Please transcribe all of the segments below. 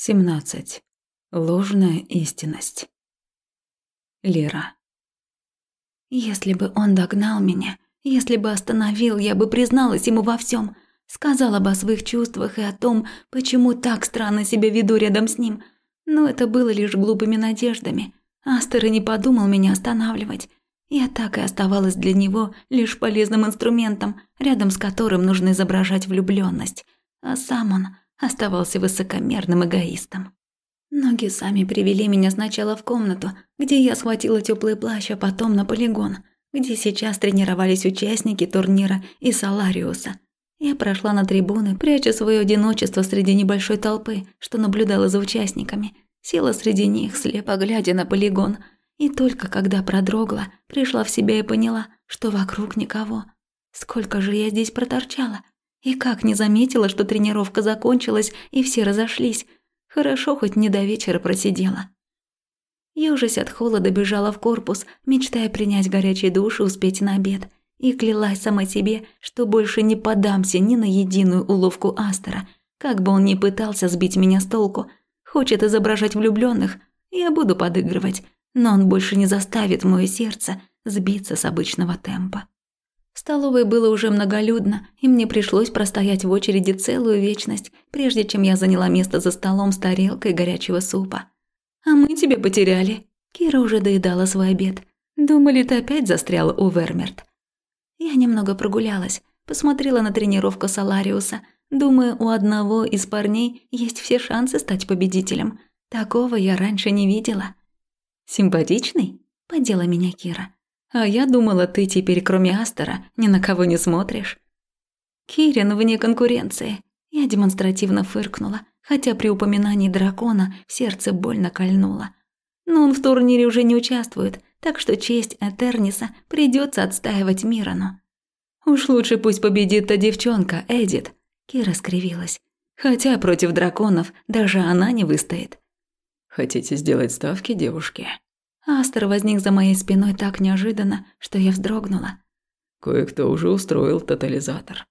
17. Ложная истинность. Лера. Если бы он догнал меня, если бы остановил, я бы призналась ему во всем, сказала бы о своих чувствах и о том, почему так странно себя веду рядом с ним. Но это было лишь глупыми надеждами. Астер и не подумал меня останавливать. Я так и оставалась для него лишь полезным инструментом, рядом с которым нужно изображать влюбленность, а сам он оставался высокомерным эгоистом. Ноги сами привели меня сначала в комнату, где я схватила теплый плащ, а потом на полигон, где сейчас тренировались участники турнира и Салариуса. Я прошла на трибуны, пряча свое одиночество среди небольшой толпы, что наблюдала за участниками. Села среди них, слепо глядя на полигон. И только когда продрогла, пришла в себя и поняла, что вокруг никого. Сколько же я здесь проторчала? И как не заметила, что тренировка закончилась и все разошлись. Хорошо хоть не до вечера просидела. Ёжась от холода бежала в корпус, мечтая принять горячий душ и успеть на обед. И клялась сама себе, что больше не подамся ни на единую уловку Астера, как бы он ни пытался сбить меня с толку. Хочет изображать влюбленных, я буду подыгрывать, но он больше не заставит мое сердце сбиться с обычного темпа. Столовой было уже многолюдно, и мне пришлось простоять в очереди целую вечность, прежде чем я заняла место за столом с тарелкой горячего супа. «А мы тебя потеряли». Кира уже доедала свой обед. «Думали, ты опять застряла у Вермерт». Я немного прогулялась, посмотрела на тренировку Салариуса. Думаю, у одного из парней есть все шансы стать победителем. Такого я раньше не видела. «Симпатичный?» – подела меня Кира. А я думала, ты теперь, кроме Астера, ни на кого не смотришь. Кирин вне конкуренции. Я демонстративно фыркнула, хотя при упоминании дракона сердце больно кольнуло. Но он в турнире уже не участвует, так что честь Этерниса придется отстаивать Мирану. Уж лучше пусть победит та девчонка, Эдит. Кира скривилась. Хотя против драконов даже она не выстоит. Хотите сделать ставки, девушки? Астер возник за моей спиной так неожиданно, что я вздрогнула. Кое-кто уже устроил тотализатор.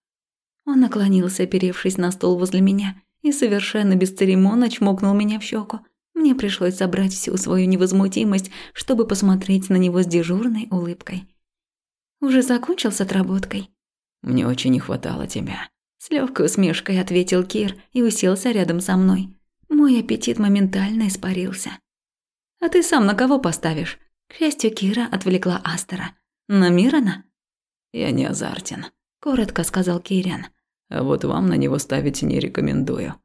Он наклонился, оперевшись на стол возле меня, и совершенно бесцеремонно чмокнул меня в щеку. Мне пришлось собрать всю свою невозмутимость, чтобы посмотреть на него с дежурной улыбкой. «Уже закончил с отработкой?» «Мне очень не хватало тебя», – с легкой усмешкой ответил Кир и уселся рядом со мной. Мой аппетит моментально испарился. А ты сам на кого поставишь? К счастью, Кира отвлекла Астера. На Мирона? Я не азартен, коротко сказал Кириан. А вот вам на него ставить не рекомендую.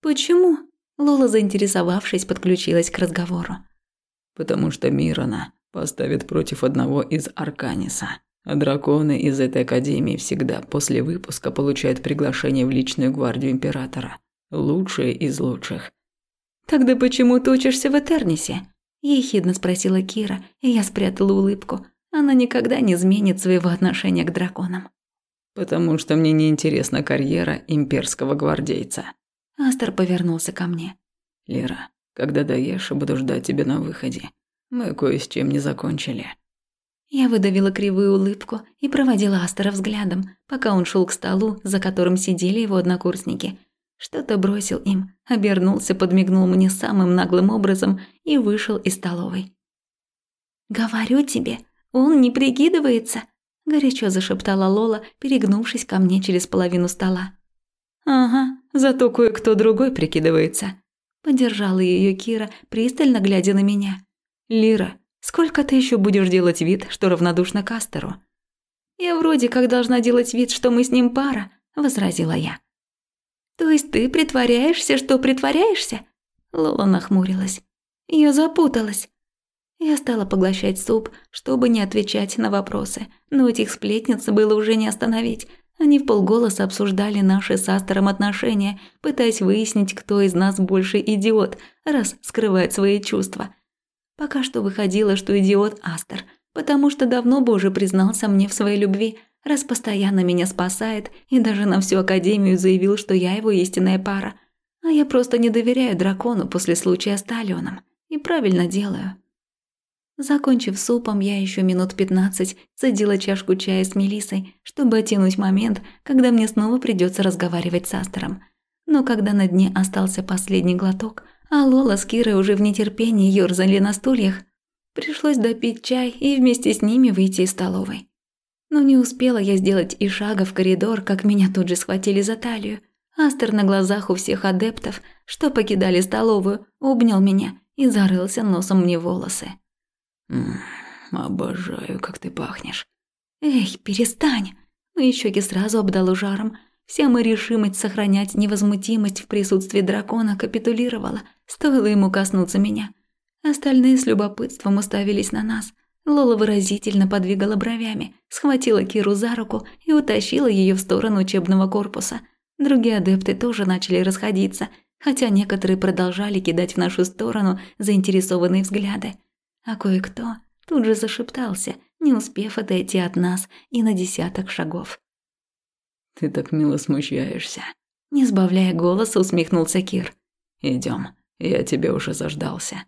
Почему? Лола, заинтересовавшись, подключилась к разговору. Потому что Мирона поставит против одного из Арканиса. А драконы из этой академии всегда после выпуска получают приглашение в личную гвардию императора. Лучшие из лучших. Тогда почему ты учишься в Этернисе? Ехидно спросила Кира, и я спрятала улыбку. Она никогда не изменит своего отношения к драконам. «Потому что мне не интересна карьера имперского гвардейца». Астер повернулся ко мне. «Лера, когда доешь, буду ждать тебя на выходе. Мы кое с чем не закончили». Я выдавила кривую улыбку и проводила Астера взглядом, пока он шел к столу, за которым сидели его однокурсники – что-то бросил им, обернулся, подмигнул мне самым наглым образом и вышел из столовой. «Говорю тебе, он не прикидывается», – горячо зашептала Лола, перегнувшись ко мне через половину стола. «Ага, зато кое-кто другой прикидывается», – поддержала ее Кира, пристально глядя на меня. «Лира, сколько ты еще будешь делать вид, что равнодушна Кастеру?» «Я вроде как должна делать вид, что мы с ним пара», – возразила я. «То есть ты притворяешься, что притворяешься?» Лола нахмурилась. Я запуталась. Я стала поглощать суп, чтобы не отвечать на вопросы, но этих сплетниц было уже не остановить. Они в полголоса обсуждали наши с Астером отношения, пытаясь выяснить, кто из нас больше идиот, раз скрывает свои чувства. Пока что выходило, что идиот Астер, потому что давно бы уже признался мне в своей любви – раз постоянно меня спасает и даже на всю Академию заявил, что я его истинная пара. А я просто не доверяю дракону после случая с Талионом. И правильно делаю. Закончив супом, я еще минут пятнадцать цедила чашку чая с Мелисой, чтобы оттянуть момент, когда мне снова придется разговаривать с Астером. но когда на дне остался последний глоток, а Лола с Кирой уже в нетерпении ёрзали на стульях, пришлось допить чай и вместе с ними выйти из столовой. Но не успела я сделать и шага в коридор, как меня тут же схватили за талию. Астер на глазах у всех адептов, что покидали столовую, обнял меня и зарылся носом мне волосы. М обожаю, как ты пахнешь. Эй, перестань. Мои щеки сразу обдало жаром. Вся моя решимость сохранять невозмутимость в присутствии дракона капитулировала, стоило ему коснуться меня. Остальные с любопытством уставились на нас. Лола выразительно подвигала бровями, схватила Киру за руку и утащила ее в сторону учебного корпуса. Другие адепты тоже начали расходиться, хотя некоторые продолжали кидать в нашу сторону заинтересованные взгляды. А кое-кто тут же зашептался, не успев отойти от нас и на десяток шагов. «Ты так мило смущаешься», – не сбавляя голоса, усмехнулся Кир. Идем, я тебе уже заждался».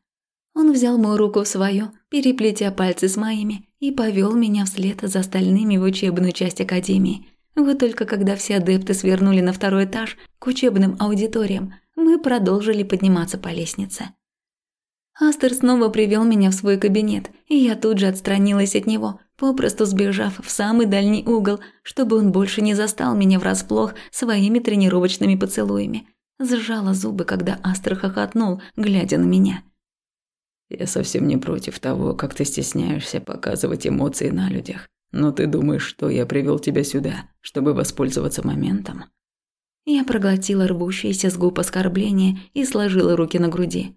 Он взял мою руку в свою, переплетя пальцы с моими, и повел меня вслед за остальными в учебную часть академии. Вот только когда все адепты свернули на второй этаж к учебным аудиториям, мы продолжили подниматься по лестнице. Астер снова привел меня в свой кабинет, и я тут же отстранилась от него, попросту сбежав в самый дальний угол, чтобы он больше не застал меня врасплох своими тренировочными поцелуями. Сжала зубы, когда Астер хохотнул, глядя на меня. Я совсем не против того, как ты стесняешься показывать эмоции на людях. Но ты думаешь, что я привел тебя сюда, чтобы воспользоваться моментом? Я проглотила рвущееся с губ оскорбление и сложила руки на груди.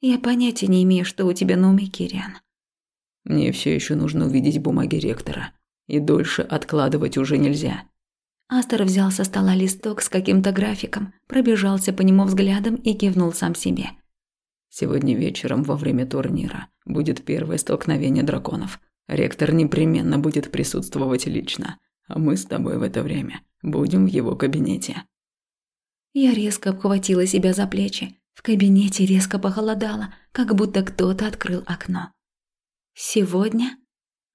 Я понятия не имею, что у тебя на уме, Кириан. Мне все еще нужно увидеть бумаги ректора. И дольше откладывать уже нельзя. Астер взял со стола листок с каким-то графиком, пробежался по нему взглядом и кивнул сам себе. Сегодня вечером во время турнира будет первое столкновение драконов. Ректор непременно будет присутствовать лично, а мы с тобой в это время будем в его кабинете. Я резко обхватила себя за плечи. В кабинете резко похолодало, как будто кто-то открыл окно. Сегодня?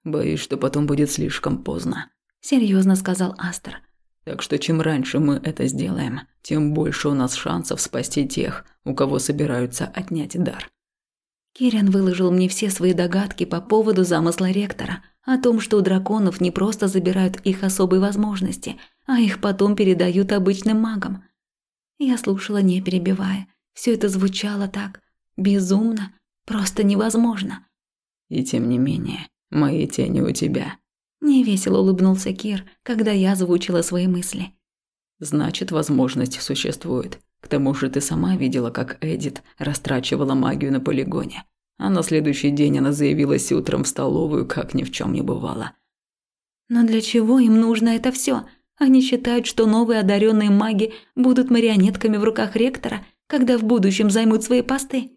Боюсь, что потом будет слишком поздно, серьезно сказал Астер. Так что чем раньше мы это сделаем, тем больше у нас шансов спасти тех, у кого собираются отнять дар. Кириан выложил мне все свои догадки по поводу замысла ректора, о том, что у драконов не просто забирают их особые возможности, а их потом передают обычным магам. Я слушала, не перебивая. Все это звучало так безумно, просто невозможно. И тем не менее, мои тени у тебя, Невесело улыбнулся Кир, когда я озвучила свои мысли. Значит, возможность существует. К тому же ты сама видела, как Эдит растрачивала магию на полигоне. А на следующий день она заявилась утром в столовую, как ни в чем не бывало. Но для чего им нужно это все? Они считают, что новые одаренные маги будут марионетками в руках ректора, когда в будущем займут свои посты.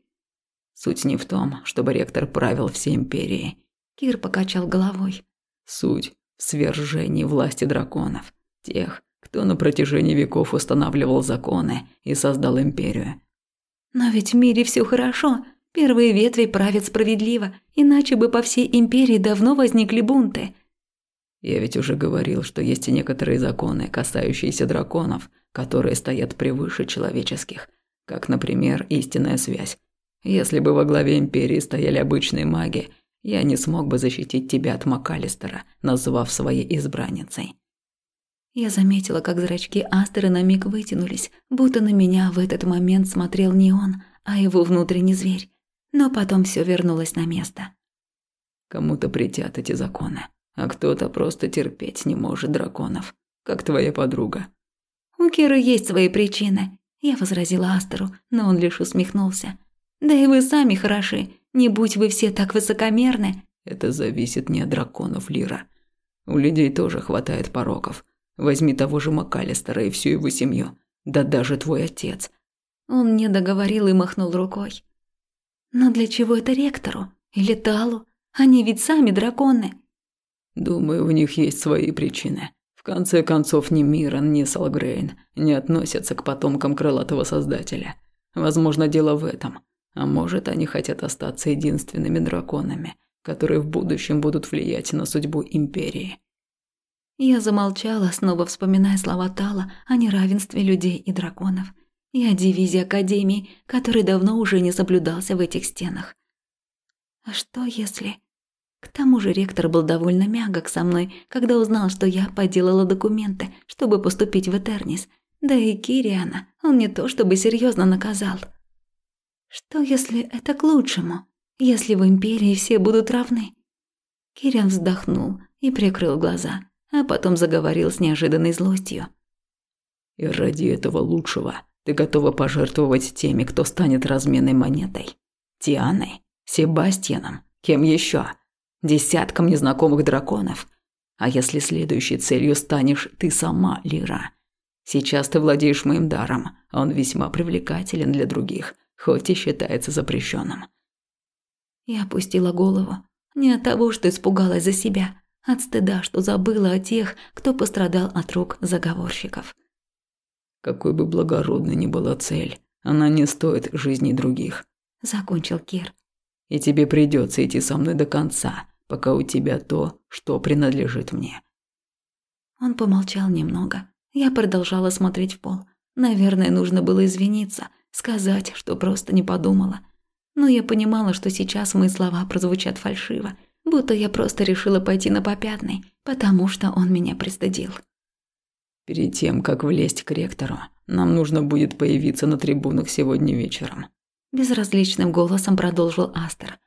Суть не в том, чтобы ректор правил всей империей. Кир покачал головой. Суть в свержении власти драконов, тех, кто на протяжении веков устанавливал законы и создал империю. Но ведь в мире все хорошо. Первые ветви правят справедливо, иначе бы по всей империи давно возникли бунты. Я ведь уже говорил, что есть и некоторые законы, касающиеся драконов, которые стоят превыше человеческих, как, например, истинная связь. Если бы во главе империи стояли обычные маги, я не смог бы защитить тебя от МакАлистера, назвав своей избранницей». Я заметила, как зрачки Астеры на миг вытянулись, будто на меня в этот момент смотрел не он, а его внутренний зверь. Но потом все вернулось на место. Кому-то притят эти законы, а кто-то просто терпеть не может драконов, как твоя подруга. У Киры есть свои причины, я возразила Астеру, но он лишь усмехнулся. Да и вы сами хороши, не будь вы все так высокомерны. Это зависит не от драконов, Лира. У людей тоже хватает пороков. Возьми того же МакАлистера и всю его семью. Да даже твой отец. Он не договорил и махнул рукой. Но для чего это ректору? Или Талу? Они ведь сами драконы. Думаю, у них есть свои причины. В конце концов, ни Мирон, ни Салгрейн не относятся к потомкам крылатого создателя. Возможно, дело в этом. А может, они хотят остаться единственными драконами, которые в будущем будут влиять на судьбу империи. Я замолчала, снова вспоминая слова Тала о неравенстве людей и драконов. И о дивизии Академии, который давно уже не соблюдался в этих стенах. А что если... К тому же ректор был довольно мягок со мной, когда узнал, что я поделала документы, чтобы поступить в Этернис. Да и Кириана он не то чтобы серьезно наказал. Что если это к лучшему? Если в Империи все будут равны? Кириан вздохнул и прикрыл глаза а потом заговорил с неожиданной злостью. «И ради этого лучшего ты готова пожертвовать теми, кто станет разменной монетой? Тианой? Себастьяном? Кем еще? Десятком незнакомых драконов? А если следующей целью станешь ты сама, Лира? Сейчас ты владеешь моим даром, а он весьма привлекателен для других, хоть и считается запрещенным. Я опустила голову. Не от того, что испугалась за себя, от стыда, что забыла о тех, кто пострадал от рук заговорщиков. Какой бы благородной ни была цель, она не стоит жизни других. Закончил Кир. И тебе придется идти со мной до конца, пока у тебя то, что принадлежит мне. Он помолчал немного. Я продолжала смотреть в пол. Наверное, нужно было извиниться, сказать, что просто не подумала. Но я понимала, что сейчас мои слова прозвучат фальшиво, будто я просто решила пойти на попятный, потому что он меня пристыдил. Перед тем, как влезть к ректору, нам нужно будет появиться на трибунах сегодня вечером. Безразличным голосом продолжил Астер.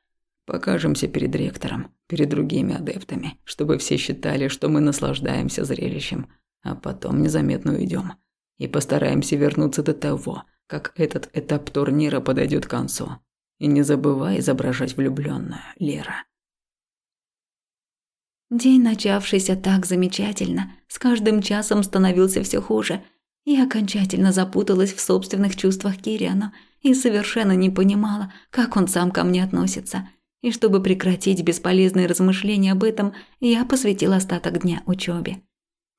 Покажемся перед ректором, перед другими адептами, чтобы все считали, что мы наслаждаемся зрелищем, а потом незаметно уйдем. И постараемся вернуться до того, как этот этап турнира подойдет к концу. И не забывай изображать влюбленную, Лера. День, начавшийся так замечательно, с каждым часом становился все хуже. Я окончательно запуталась в собственных чувствах Кириана и совершенно не понимала, как он сам ко мне относится. И чтобы прекратить бесполезные размышления об этом, я посвятила остаток дня учебе.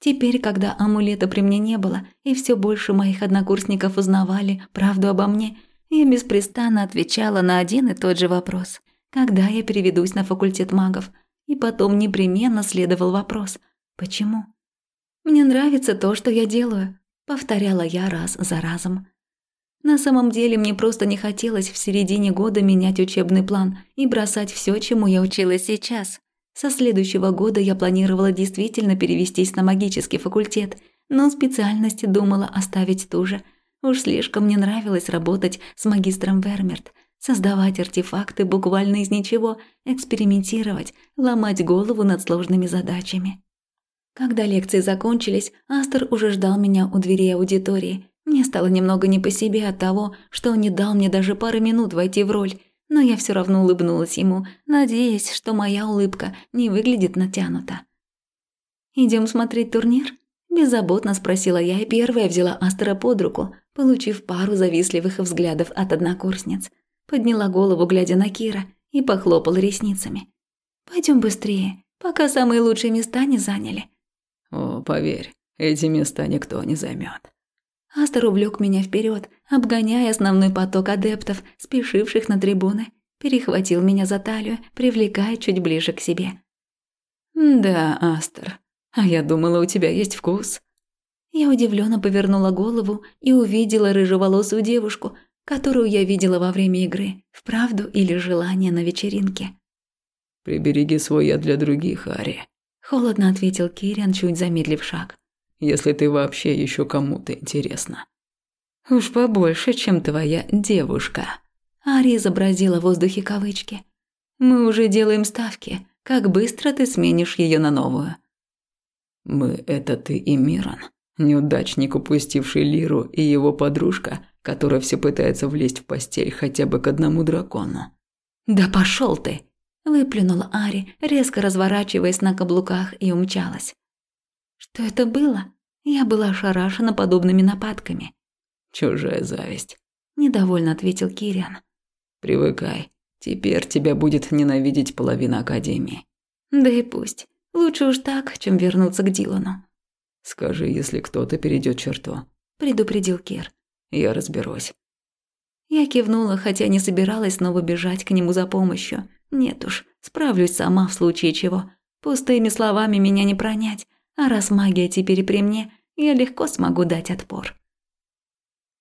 Теперь, когда амулета при мне не было, и все больше моих однокурсников узнавали правду обо мне, я беспрестанно отвечала на один и тот же вопрос. Когда я переведусь на факультет магов – и потом непременно следовал вопрос «Почему?». «Мне нравится то, что я делаю», – повторяла я раз за разом. На самом деле мне просто не хотелось в середине года менять учебный план и бросать все, чему я училась сейчас. Со следующего года я планировала действительно перевестись на магический факультет, но специальности думала оставить ту же. Уж слишком мне нравилось работать с магистром Вермерт – создавать артефакты буквально из ничего, экспериментировать, ломать голову над сложными задачами. Когда лекции закончились, Астер уже ждал меня у дверей аудитории. Мне стало немного не по себе от того, что он не дал мне даже пары минут войти в роль, но я все равно улыбнулась ему, надеясь, что моя улыбка не выглядит натянуто. Идем смотреть турнир?» – беззаботно спросила я и первая взяла Астера под руку, получив пару завистливых взглядов от однокурсниц – подняла голову, глядя на Кира, и похлопала ресницами. Пойдем быстрее, пока самые лучшие места не заняли». «О, поверь, эти места никто не займет. Астер увлек меня вперед, обгоняя основной поток адептов, спешивших на трибуны. Перехватил меня за талию, привлекая чуть ближе к себе. «Да, Астер, а я думала, у тебя есть вкус». Я удивленно повернула голову и увидела рыжеволосую девушку, которую я видела во время игры, вправду или желание на вечеринке. «Прибереги свой яд для других, Ари», – холодно ответил Кириан, чуть замедлив шаг. «Если ты вообще еще кому-то интересна». «Уж побольше, чем твоя девушка», – Ари изобразила в воздухе кавычки. «Мы уже делаем ставки. Как быстро ты сменишь ее на новую?» «Мы – это ты и Мирон, неудачник, упустивший Лиру и его подружка, которая все пытается влезть в постель хотя бы к одному дракону. «Да пошел ты!» – выплюнула Ари, резко разворачиваясь на каблуках и умчалась. Что это было? Я была ошарашена подобными нападками. «Чужая зависть», – недовольно ответил Кириан. «Привыкай. Теперь тебя будет ненавидеть половина Академии». «Да и пусть. Лучше уж так, чем вернуться к Дилану». «Скажи, если кто-то перейдет черту», – предупредил Кир. Я разберусь. Я кивнула, хотя не собиралась снова бежать к нему за помощью. Нет уж, справлюсь сама в случае чего. Пустыми словами меня не пронять, А раз магия теперь при мне, я легко смогу дать отпор.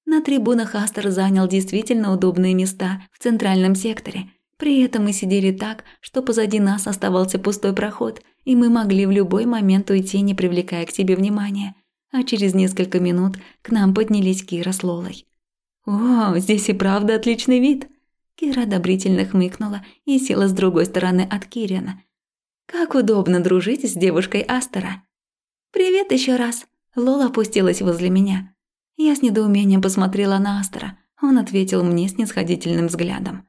На трибунах Астер занял действительно удобные места в центральном секторе. При этом мы сидели так, что позади нас оставался пустой проход, и мы могли в любой момент уйти, не привлекая к себе внимания. А через несколько минут к нам поднялись Кира с Лолой. «О, здесь и правда отличный вид!» Кира одобрительно хмыкнула и села с другой стороны от Кириана. «Как удобно дружить с девушкой Астера!» «Привет еще раз!» Лола опустилась возле меня. Я с недоумением посмотрела на Астера. Он ответил мне снисходительным взглядом.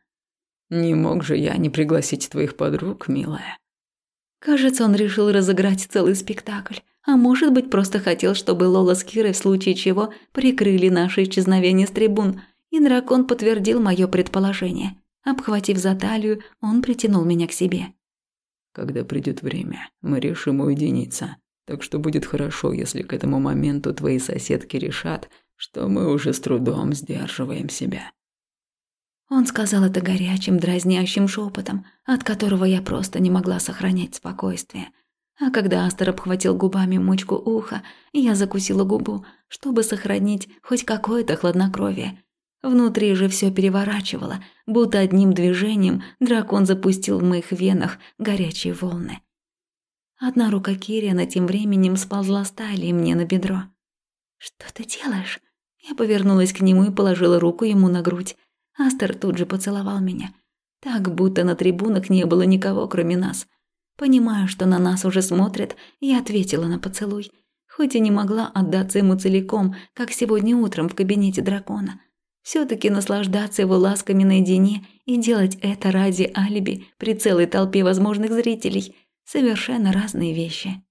«Не мог же я не пригласить твоих подруг, милая?» Кажется, он решил разыграть целый спектакль. А может быть, просто хотел, чтобы Лола с Кирой в случае чего прикрыли наше исчезновение с трибун. И дракон подтвердил мое предположение. Обхватив за талию, он притянул меня к себе. «Когда придет время, мы решим уединиться. Так что будет хорошо, если к этому моменту твои соседки решат, что мы уже с трудом сдерживаем себя. Он сказал это горячим, дразнящим шепотом, от которого я просто не могла сохранять спокойствие. А когда Астер обхватил губами мочку уха, я закусила губу, чтобы сохранить хоть какое-то хладнокровие. Внутри же все переворачивало, будто одним движением дракон запустил в моих венах горячие волны. Одна рука Кириана тем временем сползла с талии мне на бедро. «Что ты делаешь?» Я повернулась к нему и положила руку ему на грудь. Астер тут же поцеловал меня. Так, будто на трибунах не было никого, кроме нас. Понимая, что на нас уже смотрят, я ответила на поцелуй. Хоть и не могла отдаться ему целиком, как сегодня утром в кабинете дракона. все таки наслаждаться его ласками наедине и делать это ради алиби при целой толпе возможных зрителей – совершенно разные вещи.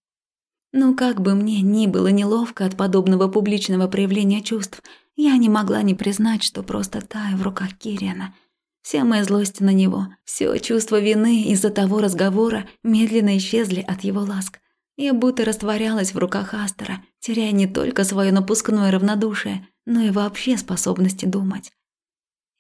Но как бы мне ни было неловко от подобного публичного проявления чувств, я не могла не признать, что просто таю в руках Кириана. Вся моя злость на него, все чувство вины из-за того разговора медленно исчезли от его ласк. Я будто растворялась в руках Астера, теряя не только свое напускное равнодушие, но и вообще способности думать.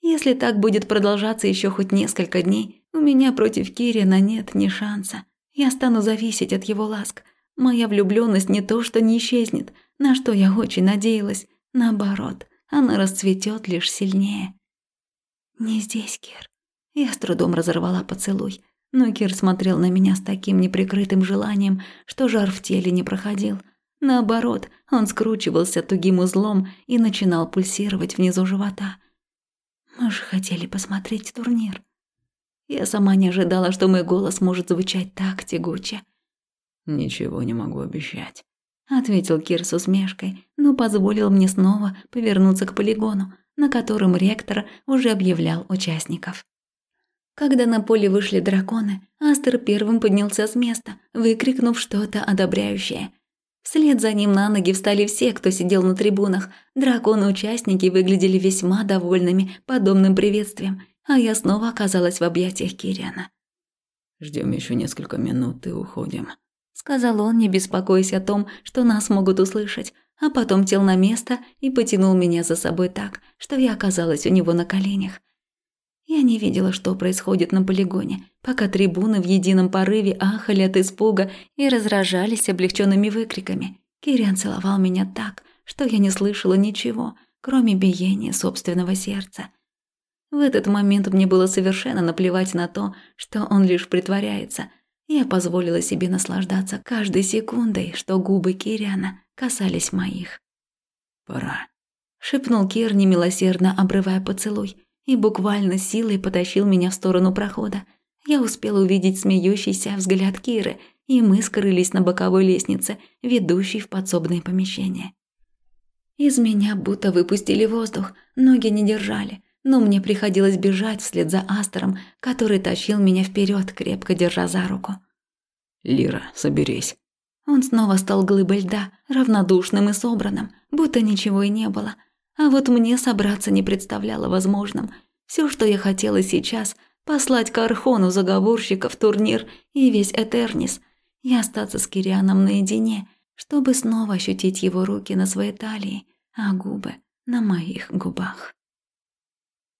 Если так будет продолжаться еще хоть несколько дней, у меня против Кириана нет ни шанса. Я стану зависеть от его ласк. Моя влюблённость не то, что не исчезнет, на что я очень надеялась. Наоборот, она расцветет лишь сильнее. «Не здесь, Кир». Я с трудом разорвала поцелуй, но Кир смотрел на меня с таким неприкрытым желанием, что жар в теле не проходил. Наоборот, он скручивался тугим узлом и начинал пульсировать внизу живота. Мы же хотели посмотреть турнир. Я сама не ожидала, что мой голос может звучать так тягуче. «Ничего не могу обещать», — ответил Кир с усмешкой, но позволил мне снова повернуться к полигону, на котором ректор уже объявлял участников. Когда на поле вышли драконы, Астер первым поднялся с места, выкрикнув что-то одобряющее. Вслед за ним на ноги встали все, кто сидел на трибунах. Драконы-участники выглядели весьма довольными подобным приветствием а я снова оказалась в объятиях Кириана. Ждем еще несколько минут и уходим», — сказал он, не беспокоясь о том, что нас могут услышать, а потом сел на место и потянул меня за собой так, что я оказалась у него на коленях. Я не видела, что происходит на полигоне, пока трибуны в едином порыве ахали от испуга и разражались облегченными выкриками. Кириан целовал меня так, что я не слышала ничего, кроме биения собственного сердца. В этот момент мне было совершенно наплевать на то, что он лишь притворяется. Я позволила себе наслаждаться каждой секундой, что губы Кириана касались моих. «Пора», — шепнул Кир, немилосердно обрывая поцелуй, и буквально силой потащил меня в сторону прохода. Я успела увидеть смеющийся взгляд Киры, и мы скрылись на боковой лестнице, ведущей в подсобное помещение. Из меня будто выпустили воздух, ноги не держали — но мне приходилось бежать вслед за Астером, который тащил меня вперед, крепко держа за руку. «Лира, соберись». Он снова стал глыбой льда, равнодушным и собранным, будто ничего и не было. А вот мне собраться не представляло возможным. Все, что я хотела сейчас – послать к Архону заговорщиков турнир и весь Этернис, и остаться с Кирианом наедине, чтобы снова ощутить его руки на своей талии, а губы на моих губах.